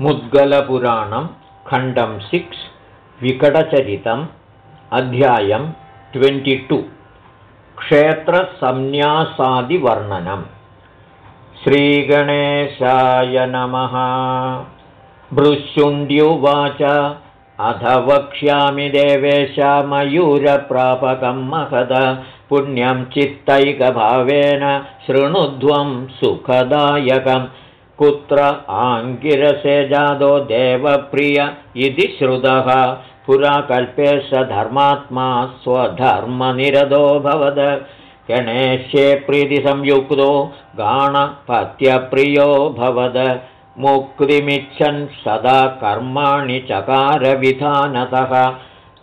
मुद्गलपुराणं खण्डं सिक्स् विकटचरितम् अध्यायं ट्वेण्टिटु। क्षेत्रसंन्यासादिवर्णनम्। श्रीगणेशाय नमः। भृशुण्ड्युवाच अध वक्ष्यामि देवेशमयूरप्रापकं महद। पुण्यं चित्तैकभावेन शृणुध्वं सुखदायकम् कुत्र आङ्गिरसे जादो देवप्रिय इति श्रुतः। पुरा कल्पे स धर्मात्मा स्वधर्मनिरदो भवद। गणेशे प्रीतिसंयुक्तो गाणपत्यप्रियो भवद। मुक्तिमिच्छन् सदा कर्माणि चकारविधानतः।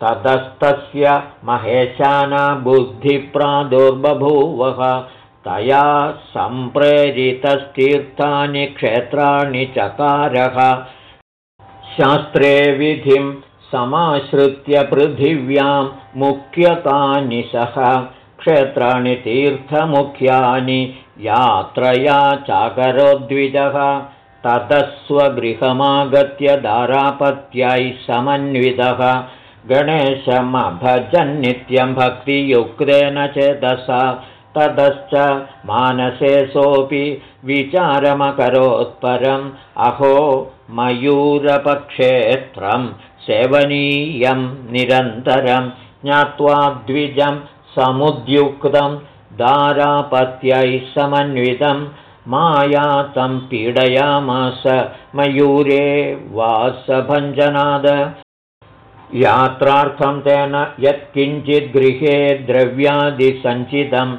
ततस्तस्य महेशाना बुद्धिप्रादुर्बभूवः तया सम्प्रेरितस्तीर्थानि क्षेत्राणि चकारः। शास्त्रे विधिं समाश्रित्य पृथिव्यां मुख्यतानि सह क्षेत्राणि तीर्थमुख्यानि यात्रया चाकरोद्विजः। ततः स्वगृहमागत्य दारापत्यै समन्वितः। गणेशमभजन्नित्यं भक्तियुक्तेन चेतसा ततश्च मानसे सोऽपि विचारमकरोत्परम्। अहो मयूरपक्षेत्रं सेवनीयं निरन्तरं ज्ञात्वा द्विजं समुद्युक्तं दारापत्यैः समन्वितं। मायातं पीडयामास मयूरे वासभञ्जनाद। यात्रार्थं तेन यत्किञ्चिद्गृहे द्रव्यादिसञ्चितं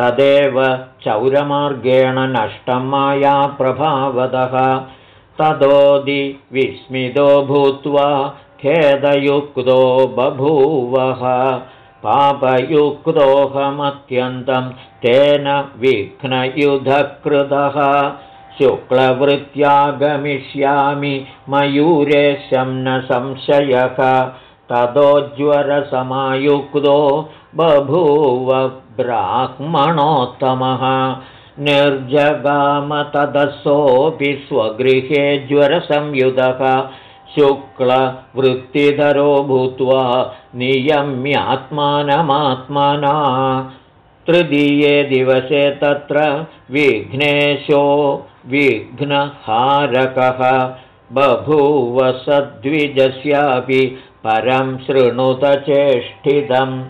तदेव चौरमार्गेण नष्टं मायाप्रभावतः तदोदि विस्मितो भूत्वा खेदयुक्तो बभूवः। पापयुक्तोऽहमत्यन्तं तेन विघ्नयुधकृतः। शुक्लवृत्त्यागमिष्यामि मयूरेशं न संशयः। ततोज्वरसमायुक्तो बभूव ब्राह्मणोत्तमः। निर्जगामतदसोऽपि स्वगृहे ज्वरसंयुधः। शुक्लवृत्तिधरो भूत्वा नियम्यात्मानमात्मना। तृतीये दिवसे तत्र विघ्नेशो विघ्नहारकः। बभूव सद्विजस्यापि परं शृणुतचेष्टितम्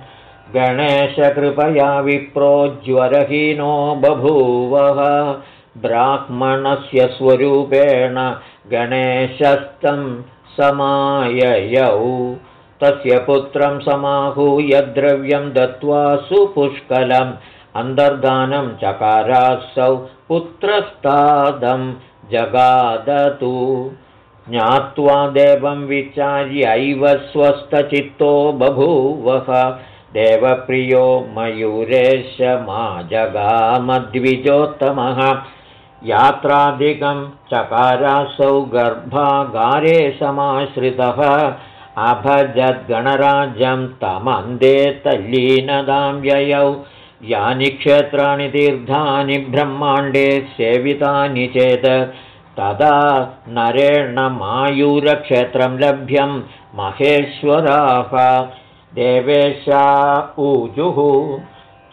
गणेशकृपया विप्रोज्वरहीनो बभूवः ब्राह्मणस्य स्वरूपेण गणेशस्तं समाययौ। तस्य पुत्रं समाहूय द्रव्यं दत्त्वा सुपुष्कलम् अन्तर्धानं चकारासौ पुत्रस्तादं जगादतु। ज्ञात्वा देवं विचार्यैव स्वस्थचित्तो बभूवः देवप्रियो मयूरेश मा यात्राधिकं चकारासौ गर्भागारे समाश्रितः। अभजद्गणराज्यं तमन्दे तल्लीनदां ययौ। यानि क्षेत्राणि तीर्थानि ब्रह्माण्डे सेवितानि चेत्। तदा नरेण मायूरक्षेत्रं लभ्यं। महेश्वराः देवेशा ऊजुः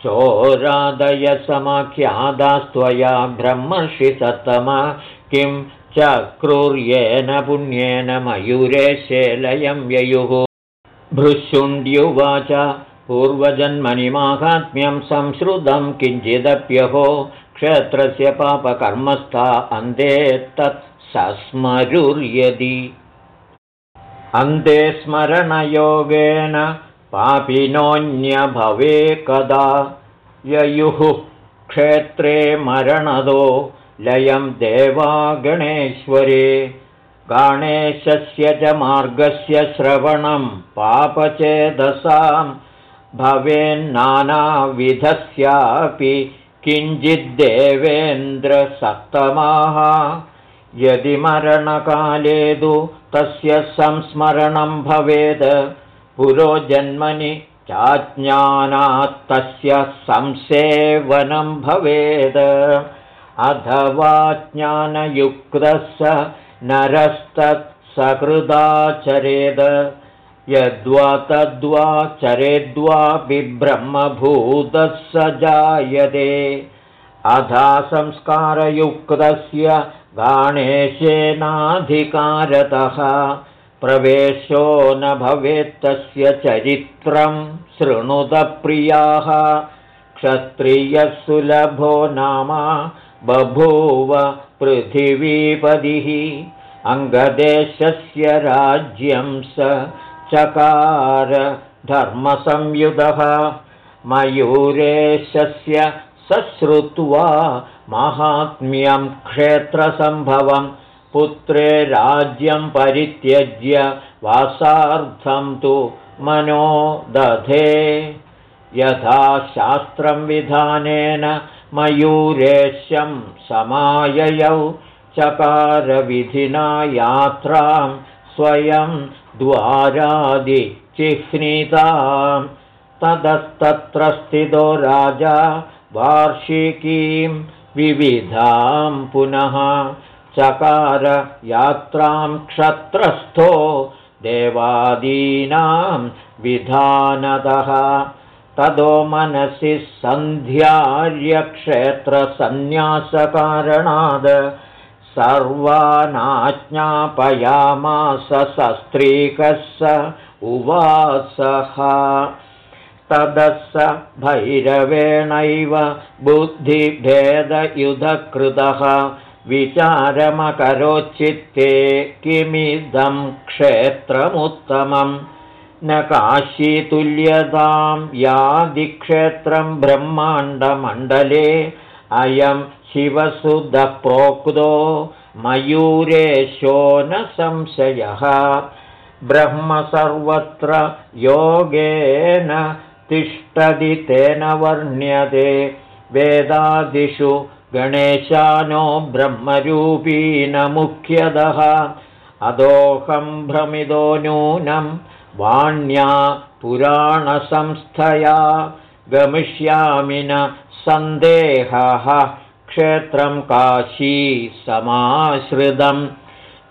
चोरादयसमाख्यादास्त्वया ब्रह्मर्षि सत्तम किं चक्रुर्येन पुण्येन मयूरेशे लयं ययुः। भृशुण्ड्युवाच पूर्वजन्मनि माहात्म्यं संश्रुतं किञ्चिदप्यहो। क्षेत्रस्य पापकर्मस्था अन्ते तत् सस्मरुर्यदि। अन्ते स्मरणयोगेन पापिनोऽन्यभवे कदा ययुः क्षेत्रे मरणदो लयं देवा गणेश्वरे। गणेशस्य च मार्गस्य श्रवणं पापचेदसां भवेन्नानाविधस्यापि किञ्चिद्देवेन्द्रसप्तमाः यदि मरणकाले तु तस्य संस्मरणं भवेद् पुरोजन्मनि चाज्ञानात्तस्य संसेवनं भवेद्। अथवा ज्ञानयुक्तः स नरस्तत्सकृदाचरेद यद्वा तद्वा चरेद्वा बिब्रह्मभूतः स जायते। अधा संस्कारयुक्तस्य गाणेशेनाधिकारतः प्रवेशो न भवेत्तस्य चरित्रं शृणुतप्रियाः। क्षत्रियः सुलभो नाम बभूव पृथिवीपदिः। अङ्गदेशस्य राज्यं स चकार धर्मसंयुधः। मयूरेशस्य सश्रुत्वा माहात्म्यं क्षेत्रसम्भवं पुत्रे राज्यं परित्यज्य वासार्थं तु मनो दधे। यथा शास्त्रं विधानेन मयूरेशं समाययौ चकारविधिना यात्रां स्वयं द्वारादिचिह्नितां ततस्तत्र स्थितो राजा वार्षिकीं विविधां पुनः चकार यात्रां क्षत्रस्थो देवादीनां विधानतः। तदो मनसि सन्ध्यार्यक्षेत्रसन्न्यासकारणाद् सर्वानाज्ञापयामास सस्त्रीकः स उवासः। ततः स भैरवेणैव बुद्धिभेदयुधकृतः विचारमकरोच्चित्ते किमिदं क्षेत्रमुत्तमम् न काशीतुल्यतां यादिक्षेत्रं ब्रह्माण्डमण्डले अयं शिवसुधप्रोक्तो मयूरेशो न संशयः। ब्रह्म सर्वत्र योगेन तिष्ठति तेन वर्ण्यते। वेदादिषु गणेशानो ब्रह्मरूपीनमुख्यदः अदोहं भ्रमिदो नूनं वाण्या पुराणसंस्थया। गमिष्यामि न सन्देहः। क्षेत्रं काशी समाश्रितम्।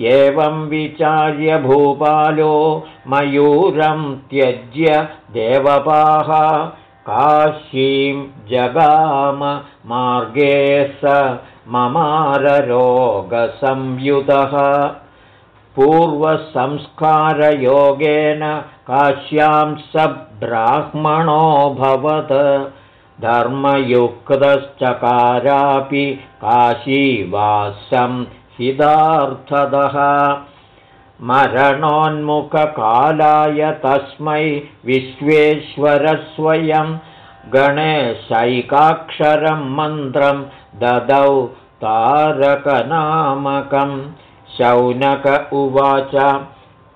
एवं विचार्य भूपालो मयूरं त्यज्य देवपाः काशीं जगाम मार्गे स ममाररोगसंयुतः। पूर्वसंस्कारयोगेन काश्यां स ब्राह्मणोऽभवत् धर्मयुक्तश्चकारापि काशीवासं हितार्थदः मरणोन्मुखकालाय तस्मै विश्वेश्वरस्वयं गणेशैकाक्षरं मन्त्रं ददौ तारकनामकं। शौनक उवाच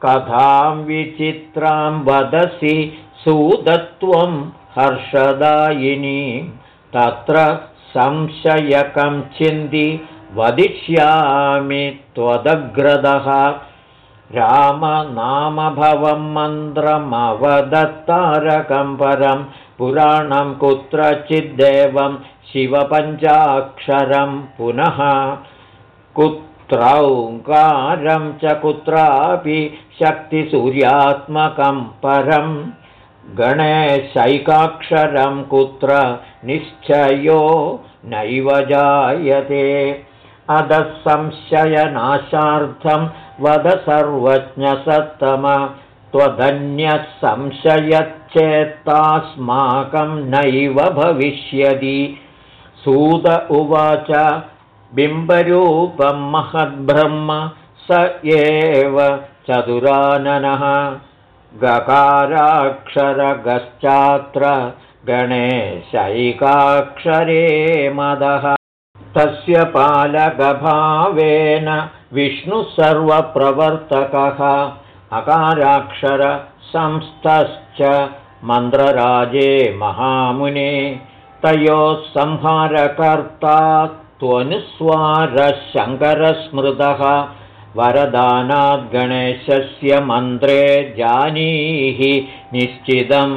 कथां विचित्रां वदसि सुदत्वं हर्षदायिनी। तत्र संशयकं चिन्ति वदिष्यामि त्वदग्रदः रामनामभवं मन्त्रमवदत्तारकं परं पुराणं कुत्रचिद्देवं शिवपञ्चाक्षरं पुनः कुत्रौङ्कारं च कुत्रापि शक्तिसूर्यात्मकं परम् गणेशैकाक्षरं कुत्र निश्चयो नैव जायते। अधः संशयनाशार्थं वद सर्वज्ञसत्तम त्वधन्यः संशयच्चेत्तास्माकं नैव भविष्यति। सूत उवाच बिम्बरूपं महद्ब्रह्म स एव चतुराननः। गकाराक्षरगश्चात्र गणेशैकाक्षरे मदः तस्य पालकभावेन विष्णुसर्वप्रवर्तकः अकाराक्षरसंस्थश्च मन्त्रराजे महामुने तयोः संहारकर्ता त्वनुस्वारः शङ्करस्मृतः वरदानाद्गणेशस्य मन्त्रे जानीहि निश्चितं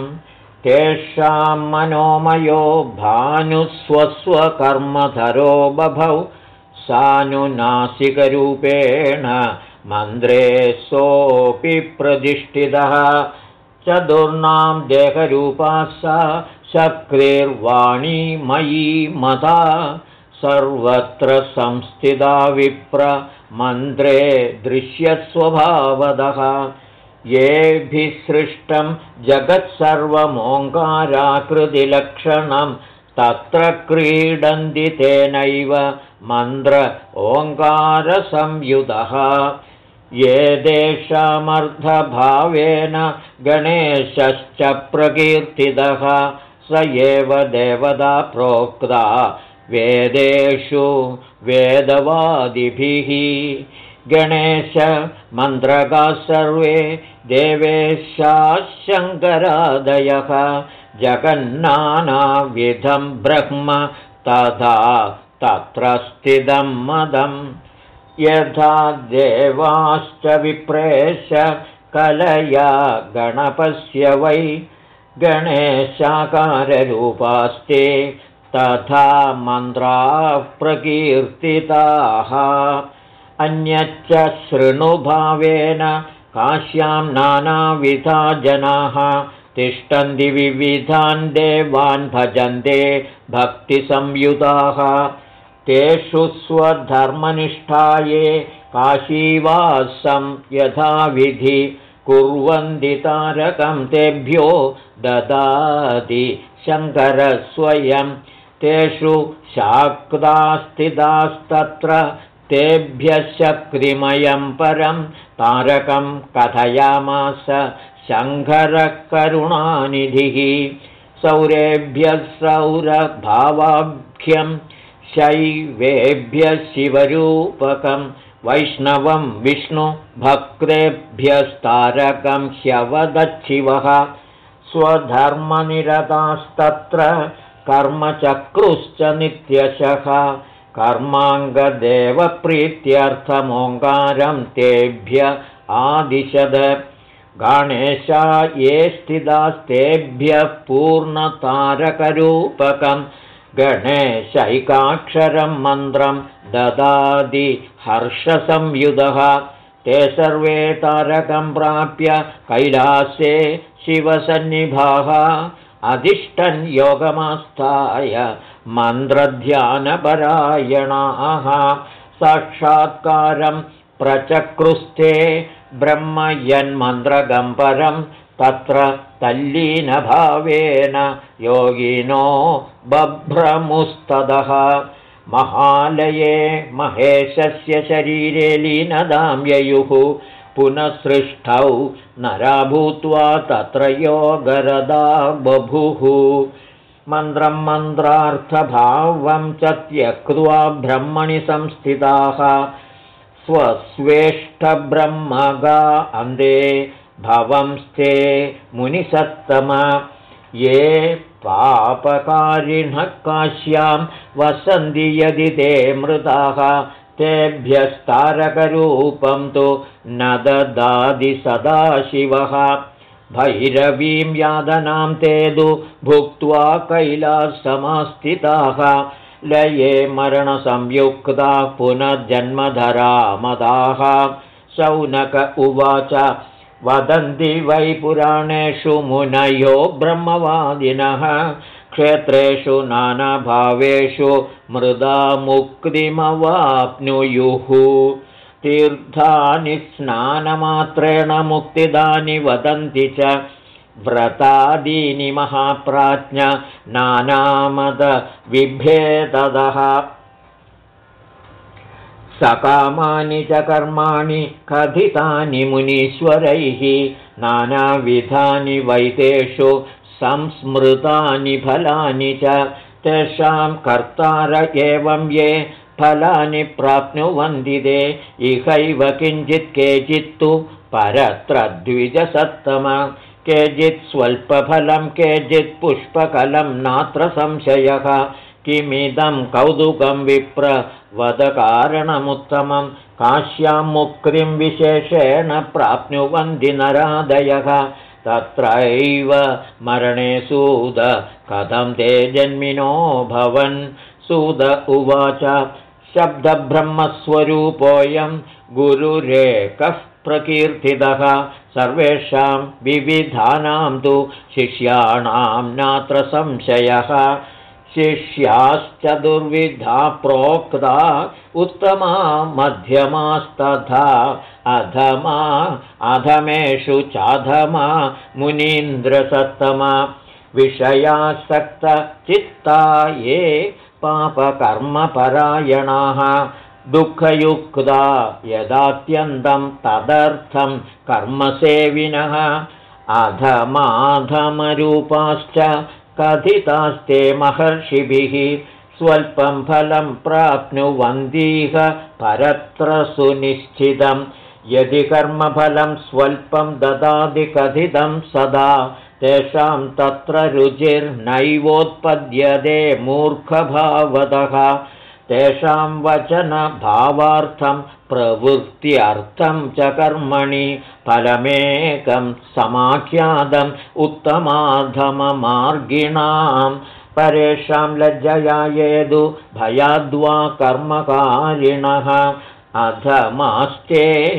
तेषां मनोमयो भानुस्वस्वकर्मधरो बभौ। सानुनासिकरूपेण मन्द्रे सोऽपि प्रतिष्ठितः। चतुर्णां देहरूपा सा शक्तिर्वाणी मयी मदा सर्वत्र संस्थिता विप्र मन्त्रे दृश्यस्वभावदः येभिसृष्टं जगत्सर्वमोङ्काराकृतिलक्षणं तत्र क्रीडन्ति तेनैव मन्त्र ओङ्कारसंयुतः ये देशामर्थभावेन गणेशश्च प्रकीर्तितः स एव देवता प्रोक्ता। वेदेषु वेदवादिभिः गणेशमन्त्रकाः सर्वे शङ्करादयः जगन्नानाविधं ब्रह्म तथा तत्र स्थितं मदम्। यथा देवाश्च विप्रेश कलया गणपस्य वै गणेशाकाररूपास्ते तथा मन्त्राः प्रकीर्तिताः अन्यच्च शृणुभावेन काश्यां नानाविधा जनाः। तिष्ठन्ति विविधान् देवान् भजन्ते भक्तिसंयुताः। तेषु स्वधर्मनिष्ठाये काशीवासं यथाविधि कुर्वन्ति तारकं तेभ्यो ददाति शङ्करस्वयं। तेषु शाक्तास्थितास्तत्र तेभ्यः शक्तिमयं परं तारकं कथयामास शङ्करकरुणानिधिः। सौरेभ्यः सौरभावाभ्यं शैवेभ्यः शिवरूपकं वैष्णवं विष्णुभक्तेभ्यस्तारकं ह्यवदच्छिवः। स्वधर्मनिरतास्तत्र कर्मचक्रुश्च नित्यशः कर्माङ्गदेवप्रीत्यर्थमोङ्कारं तेभ्य आदिशद। गणेशा ये स्थितास्तेभ्यः पूर्णतारकरूपकं गणेशैकाक्षरं मन्त्रं ददाति हर्षसंयुधः। ते सर्वे तारकं प्राप्य कैलासे शिवसन्निभाः। अधिष्ठन् योगमास्थाय मन्त्रध्यानपरायणाः। साक्षात्कारं प्रचक्रुस्ते ब्रह्म यन्मन्त्रगम्परं तत्र तल्लीनभावेन योगिनो बभ्रमुस्तदः। महालये महेशस्य शरीरे लीनदां ययुः पुनः सृष्टौ नरा भूत्वा तत्र योगरदा बभुः मन्त्रं मन्त्रार्थभावं च त्यक्त्वा ब्रह्मणि संस्थिताः। स्वस्वेष्टब्रह्मगा अन्धे भवंस्ते मुनिसत्तम। ये पापकारिणः काश्यां वसन्ति यदि ते मृताः तेभ्यस्तारकरूपं तु न ददाति सदाशिवः भैरवीं यादनां ते तु भुक्त्वा कैलासमास्थिताः। लये मरणसंयुक्ताः पुनर्जन्मधरा मदाः शौनक उवाच वदन्ति वै पुराणेषु मुनयो ब्रह्मवादिनः। क्षेत्रेषु नानाभावेषु मृदा मुक्तिमवाप्नुयुः तीर्थानि स्नानमात्रेण मुक्तिदानि वदन्ति च व्रतादीनि महाप्राज्ञ नानामदविभेदः सकामानि च कर्माणि कथितानि मुनीश्वरैः नानाविधानि वैतेषु संस्मृतानि फलानि च तेषां कर्तार एवं ये फलानि प्राप्नुवन्ति ते इहैव किञ्चित् केचित्तु परत्र द्विजसत्तम। केचित् स्वल्पफलं केचित् पुष्पकलं नात्र संशयः। किमिदं कौतुकं विप्रवदकारणमुत्तमं काश्यां मुक्तिं विशेषेण प्राप्नुवन्ति नरादयः। तत्रैव मरणे सूद कथं ते जन्मिनो भवन्? सुद उवाच शब्दब्रह्मस्वरूपोऽयं गुरुरेकः प्रकीर्तितः सर्वेषां विविधानां तु शिष्याणां नात्र संशयः। शिष्याश्च दुर्विधा प्रोक्ता उत्तमा मध्यमास्तथा। अधमा अधमेषु चाधमा मुनीन्द्रसत्तमा। विषयासक्तचित्ता ये पापकर्मपरायणाः दुःखयुक्ता यदात्यन्तं तदर्थं कर्मसेविनः अधमाधमरूपाश्च कथितास्ते महर्षिभिः स्वल्पं फलं प्राप्नुवन्तीह परत्र सुनिश्चितं यदि कर्मफलं स्वल्पं ददाति सदा तेषां तत्र रुचिर्नैवोत्पद्यते मूर्खभावतः। तेषां वचनभावार्थं प्रवृत्त्यर्थं च कर्मणि फलमेकं समाख्यातम् उत्तमाधममार्गिणां परेषां लज्जया येदु भयाद्वा कर्मकारिणः। अधमास्ते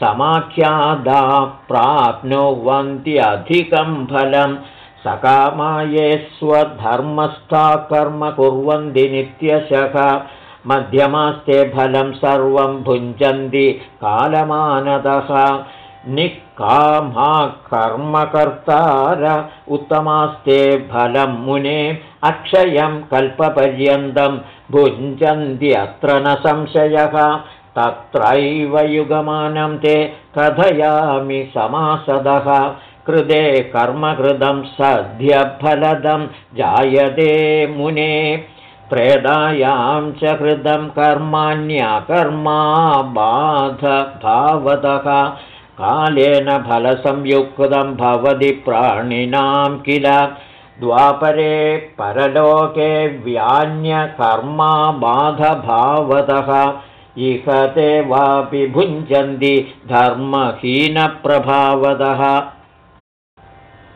समाख्यादा प्राप्नुवन्त्यधिकं फलं। सकामाये स्वधर्मस्था कर्म कुर्वन्ति नित्यशः। मध्यमास्ते फलं सर्वं भुञ्जन्ति कालमानतः। निःकामा कर्मकर्तार उत्तमास्ते फलं मुने अक्षयं कल्पपर्यन्तं भुञ्जन्त्यत्र न संशयः तत्रैव युगमानं ते कथयामि समासदः। कृते कर्मकृतं सद्यफलदं जायते मुने। प्रेदायां च कृतं कर्माण्यकर्मा बाधभावतः कालेन फलसंयुक्तं भवति प्राणिनां किल। द्वापरे परलोके व्यान्यकर्मा बाधभावतः इह ते वापि भुञ्जन्ति धर्महीनप्रभावतः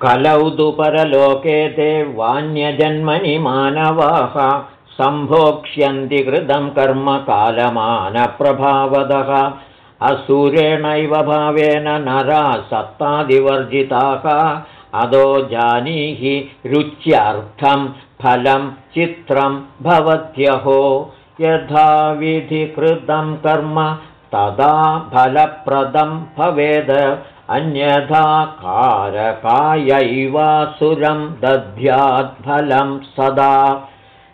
कलौ तु परलोके ते वान्यजन्मनि मानवाः सम्भोक्ष्यन्ति कृतं कर्म कालमानप्रभावदः। असुरेणैव भावेन नरा सत्तादिवर्जिताः। अदो जानीहि रुच्यर्थं फलं चित्रं भवत्यहो यथा विधिकृतं कर्म तदा फलप्रदं भवेद्। अन्यथा कारकायैवासुरं दध्यात्फलं सदा।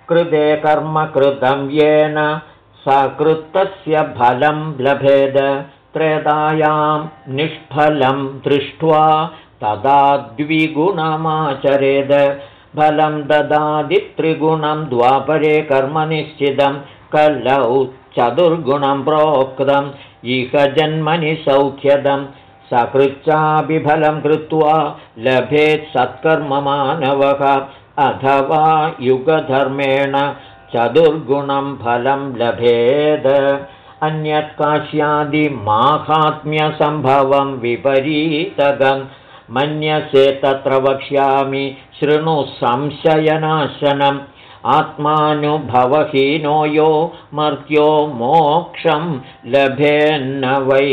कृते कर्म कृतं येन सकृतस्य फलं लभेद। त्रेतायां निष्फलं दृष्ट्वा तदा द्विगुणमाचरेद। फलं ददादित्रिगुणं द्वापरे कर्मनिश्चितं कलौ चतुर्गुणं प्रोक्तम् इह जन्मनि सौख्यदं। सकृच्चापि फलं कृत्वा लभेत् सत्कर्ममानवः। अथवा युगधर्मेण चतुर्गुणं फलं लभेद। अन्यत् काश्यादिमाहात्म्यसम्भवं विपरीतगं। मन्यसे तत्र वक्ष्यामि शृणु संशयनाशनम् आत्मानुभवहीनो यो मर्त्यो मोक्षं लभेन्न वै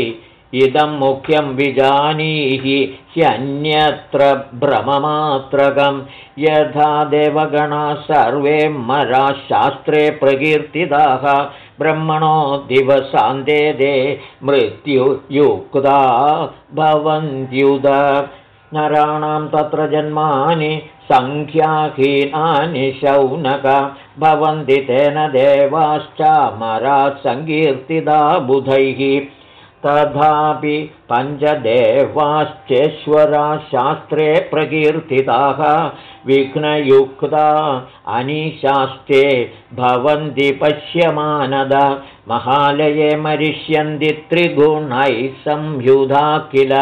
इदं मुख्यं विजानीहि ह्यन्यत्र भ्रममात्रकं यथा देवगणाः सर्वे मराशास्त्रे प्रकीर्तिताः ब्रह्मणो दिवसान्ते दे मृत्युयुक्ता भवन्त्युद। नराणां तत्र जन्मानि सङ्ख्याहीनानि शौनक भवन्ति तेन देवाश्च मरासङ्कीर्तिता बुधैः तथापि शास्त्रे प्रकीर्तिताः। विघ्नयुक्ता अनीशास्ते भवन्ति पश्यमानद। महालये मरिष्यन्ति त्रिगुणैः संयुधा किल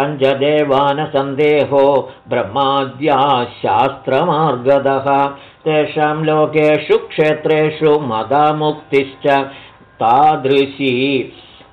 पञ्चदेवानसन्देहो शास्त्रमार्गदः तेषां लोकेषु क्षेत्रेषु मदामुक्तिश्च तादृशी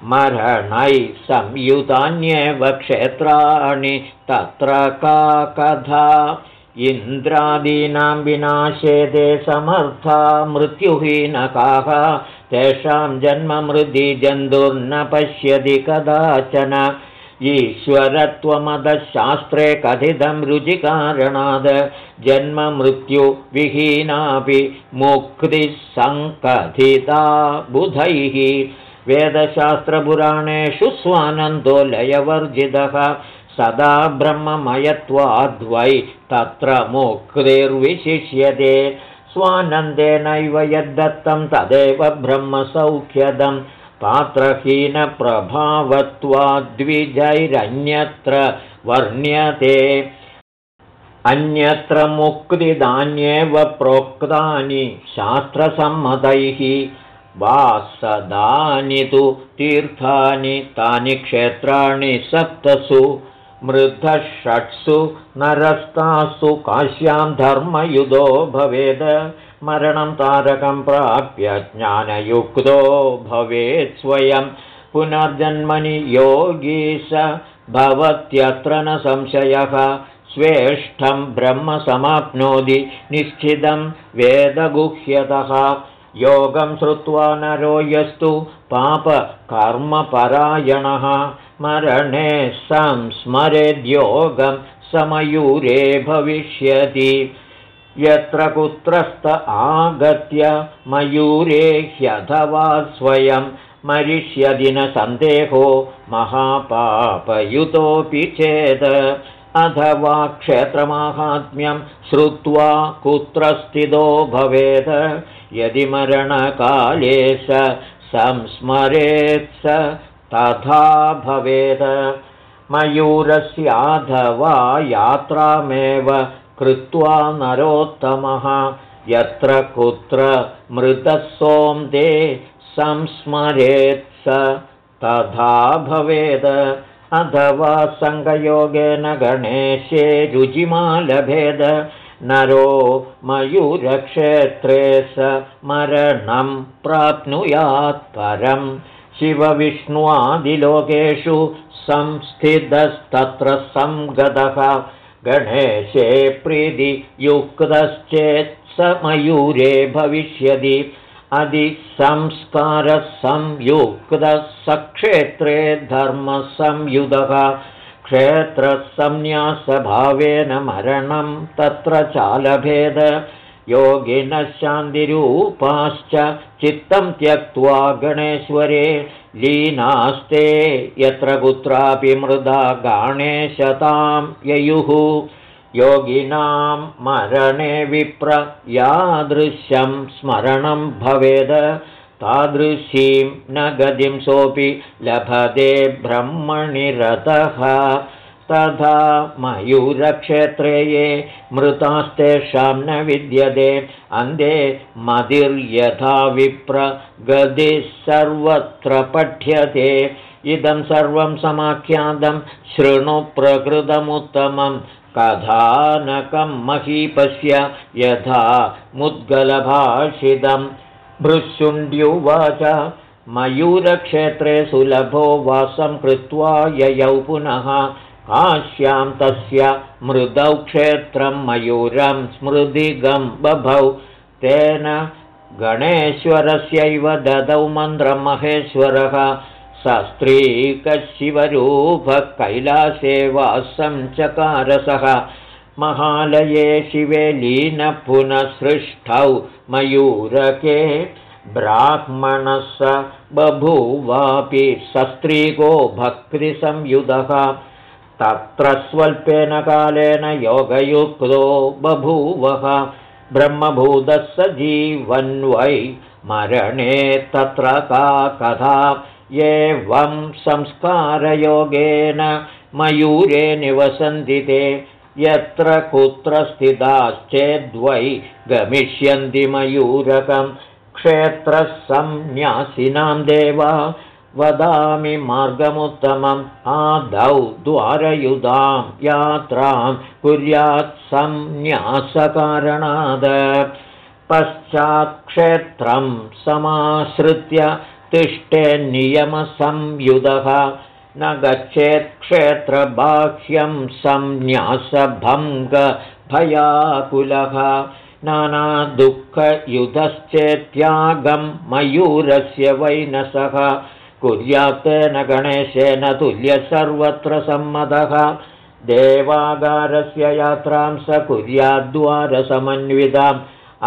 मरणैः संयुतान्येव क्षेत्राणि तत्र का कथा? इन्द्रादीनां विनाशेदे समर्था मृत्युहीनकाः। तेषां जन्ममृदि जन्तुर्न पश्यति कदाचन ईश्वरत्वमदशास्त्रे कथितं रुचिकारणाद् जन्ममृत्युविहीनापि मुक्तिः सङ्कथिता बुधैः। वेदशास्त्रपुराणेषु स्वानन्दो लयवर्जितः सदा ब्रह्ममयत्वाद्वै तत्र मुक्तिर्विशिष्यते। स्वानन्देनैव यद्दत्तं तदेव ब्रह्मसौख्यदम् पात्रहीनप्रभावत्वाद्विजैरन्यत्र वर्ण्यते। अन्यत्र मुक्तिदान्येव प्रोक्तानि शास्त्रसम्मतैः। वासदानि तु तीर्थानि तानि क्षेत्राणि सप्तसु। मृद्धषट्सु नरस्तासु काश्यां धर्मयुधो भवेद मरणं तारकं प्राप्य ज्ञानयुक्तो भवेत् स्वयं। पुनर्जन्मनि योगी स भवत्यत्र न संशयः। स्वेष्ठं ब्रह्म समाप्नोति निश्चितं वेदगुह्यतः। योगं श्रुत्वा नरो यस्तु पापकर्मपरायणः। मरणे संस्मरेद्योगं समयूरे भविष्यति यत्र कुत्रस्त आगत्य मयूरे ह्यथवा स्वयं मरिष्यदि न सन्देहो महापापयुतोऽपि चेत्। अथवा क्षेत्रमाहात्म्यं श्रुत्वा कुत्र स्थितो भवेत्। यदि मरणकाले स संस्मरेत् स तथा भवेत्। मयूरस्याधवा यात्रामेव कृत्वा नरोत्तमः। यत्र कुत्र मृतः ते संस्मरेत् स तथा भवेत् अथवा सङ्गयोगेन गणेशे रुजिमालभेद नरो मयूरक्षेत्रे स मरणं प्राप्नुयात् परं। शिवविष्णुवादिलोकेषु संस्थितस्तत्र संगतः गणेशे प्रीतियुक्तश्चेत् स मयूरे भविष्यति। अधिसंस्कारः संयुक्तः सक्षेत्रे धर्मसंयुधः। क्षेत्रसंन्यासभावेन मरणं तत्र चालभेद योगिनः शान्तिरूपाश्च चित्तं त्यक्त्वा गणेश्वरे लीनास्ते यत्र कुत्रापि मृदा गाणेशतां ययुः। योगिनां मरणे विप्र यादृश्यं स्मरणं भवेद। तादृशीं न गतिं सोऽपि लभते ब्रह्मणि रतः तथा मयूरक्षेत्रे ये मृतास्तेषां न विद्यते। अन्ते मदिर्यथा विप्र गतिः सर्वत्र पठ्यते। इदं सर्वं समाख्यातं शृणु प्रकृतमुत्तमं। कथानकं महीपस्य यथा मुद्गलभाषितम् भृशुण्ड्युवाच मयूरक्षेत्रे सुलभो वासं कृत्वा ययौ पुनः काश्यां तस्य मृदौ क्षेत्रं मयूरं स्मृदिगं बभौ तेन गणेश्वरस्यैव ददौ मन्त्रं महेश्वरः। सस्त्रीकशिवरूपः कैलासे वासं चकारसः। महालये शिवे लीनपुनःसृष्टौ मयूरके। ब्राह्मणः स बभूवापि सस्त्रीको भक्तिसंयुधः तत्र स्वल्पेन कालेन योगयुक्तो बभूवः ब्रह्मभूतः स जीवन्वै मरणे तत्र का कथा? एवं संस्कारयोगेन मयूरे निवसन्ति ते। यत्र कुत्र स्थिताश्चेद्वै गमिष्यन्ति मयूरकं। क्षेत्रसंन्यासिनां देवा वदामि मार्गमुत्तमम् आदौ द्वारयुधां यात्रां कुर्यात् संन्यासकारणाद्। पश्चात्क्षेत्रं समाश्रित्य तिष्ठेन्नियमसंयुधः न गच्छेत् क्षेत्रबाह्यं संन्यासभङ्गपरिग्रहात् भयाकुलः नानादुःखयुधश्चेत्यागं मयूरस्य वैनसः कुर्यात्तेन गणेशेन तुल्यः सर्वत्र सम्मतः। देवागारस्य यात्रां स कुर्याद्वारसमन्विताम्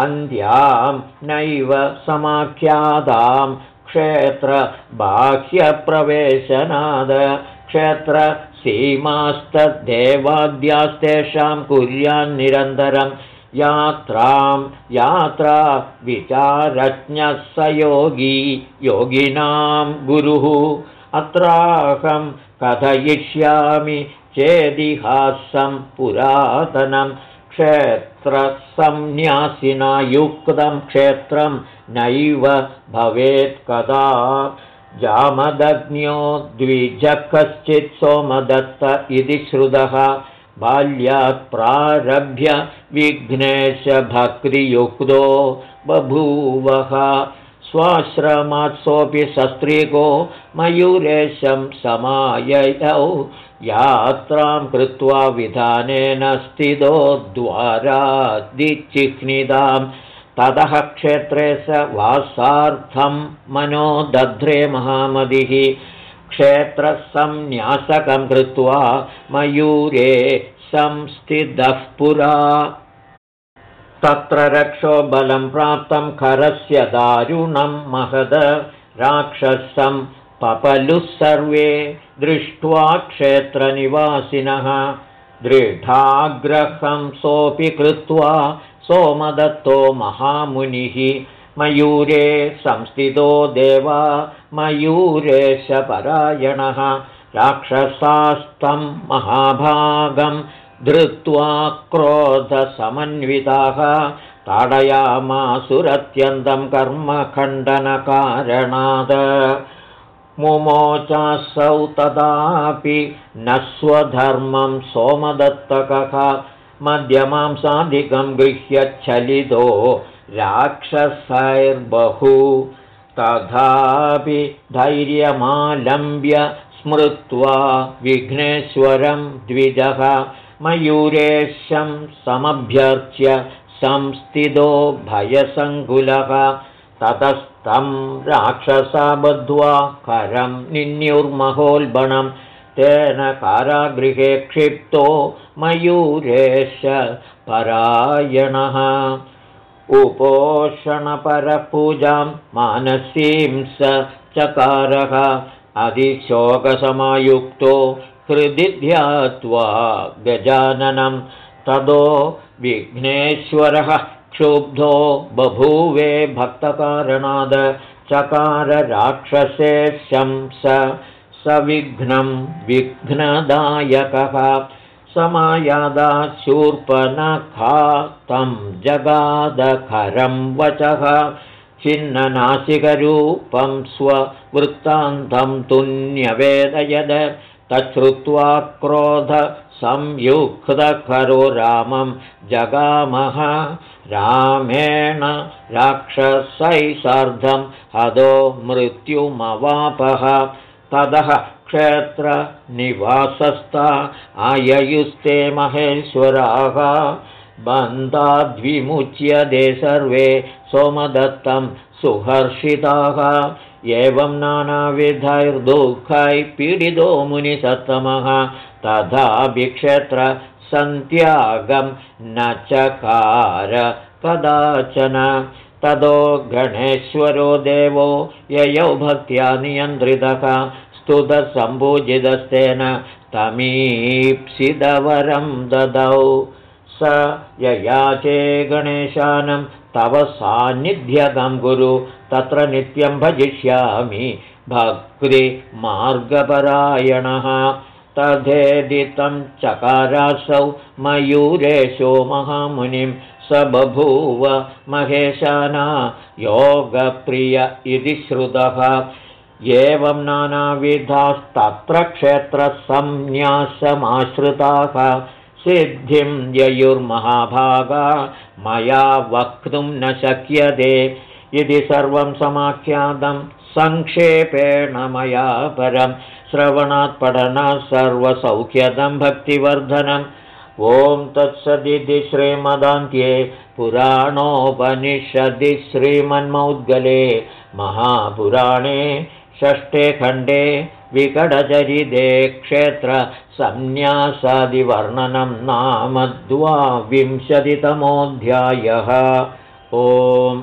अन्ध्यां नैव समाख्यातां क्षेत्रबाह्यप्रवेशनाद क्षेत्रसीमास्तद्देवाद्यास्तेषां कुर्यान्निरन्तरं यात्रां यात्रा विचारज्ञः स योगी योगिनां गुरुः। अत्राहं कथयिष्यामि चेदिहासं पुरातनं क्षेत्रसंन्यासिना युक्तं क्षेत्रं नैव भवेत् कदा। जामदग्न्यो द्विजः कश्चित् सोमदत्त इति श्रुतः बाल्यात् प्रारभ्य विघ्नेशभक्तियुक्तो बभूवः। स्वाश्रमात्सोऽपि सस्त्रीको मयूरेशं समाययौ। यात्रां कृत्वा विधानेन स्थितो द्वारादिचिह्नितां ततः क्षेत्रे स वासार्थं मनो दध्रे महामतिः क्षेत्रसंन्यासकं कृत्वा मयूरे संस्थितः पुरा। तत्र रक्षोबलं प्राप्तं खरस्य दारुणं महद। राक्षसं पपलुः सर्वे दृष्ट्वा क्षेत्रनिवासिनः। दृढाग्रहं सोऽपि कृत्वा सोमदत्तो महामुनिः। मयूरे संस्थितो देवा मयूरेशपरायणः राक्षसास्तं महाभागं धृत्वा क्रोधसमन्विताः ताडयामासुरत्यन्तं कर्मखण्डनकारणात्। मुमोचासौ तदापि न स्वधर्मं सोमदत्तकः मध्यमांसादिकं गृह्यच्छलितो राक्षसैर्बहु। तथापि धैर्यमालम्ब्य स्मृत्वा विघ्नेश्वरं द्विजः मयूरेशं समभ्यर्च्य संस्थितो भयसङ्कुलः। ततस्तं राक्षसा बद्ध्वा करं निन्युर्महोल्बणं। तेन कारागृहे क्षिप्तो मयूरेश परायणः। उपोषणपरपूजां मानसीं स चकारः। अधिशोकसमायुक्तो हृदि ध्यात्वा गजाननं तदो विघ्नेश्वरः क्षुब्धो बभूवे भक्तकारणाद चकारराक्षसे शंस सविघ्नं विघ्नदायकः समायादा शूर्पनखा तं जगादखरं वचः छिन्ननासिकरूपं स्ववृत्तान्तं तुन्यवेदयद तच्छ्रुत्वा क्रोधसंयुक्तखरो रामं जगामः। रामेण राक्षसैः सार्धं हदो मृत्युमवापः। ततः क्षेत्रनिवासस्था आययुस्ते महेश्वराः। बन्धाद्विमुच्यते सर्वे सोमदत्तं सुहर्षिताः एवं नानाविधैर्दुःखैः पीडितो मुनिसत्तमः। तथाभिक्षेत्रसन्त्यागं न चकार कदाचन। ततो गणेश्वरो देवो ययौ भक्त्या नियन्त्रितः। स्तुतसम्भुजितस्तेन तमीप्सितवरं ददौ। स ययाचे गणेशानं तव सान्निध्यगं गुरु तत्र नित्यं भजिष्यामि। भक्तिमार्गपरायणः तथेदितं चकारासौ मयूरेशो महामुनिं स बभूव महेशाना योगप्रिय इति श्रुतः। एवं नानाविधास्तत्र क्षेत्रसंन्यासमाश्रिताः सिद्धिं ययुर्महाभागा मया वक्तुं न शक्यते। इति सर्वं समाख्यातं सङ्क्षेपेण मया परं। श्रवणात् पठनात् सर्वसौख्यदं भक्तिवर्धनम्। ॐ तत्सदिति श्रीमदान्त्ये पुराणोपनिषदि श्रीमन्मौद्गले महापुराणे षष्ठे खण्डे विकटचरिते क्षेत्रसंन्यासादिवर्णनं नाम द्वाविंशतितमोऽध्यायः। ओम्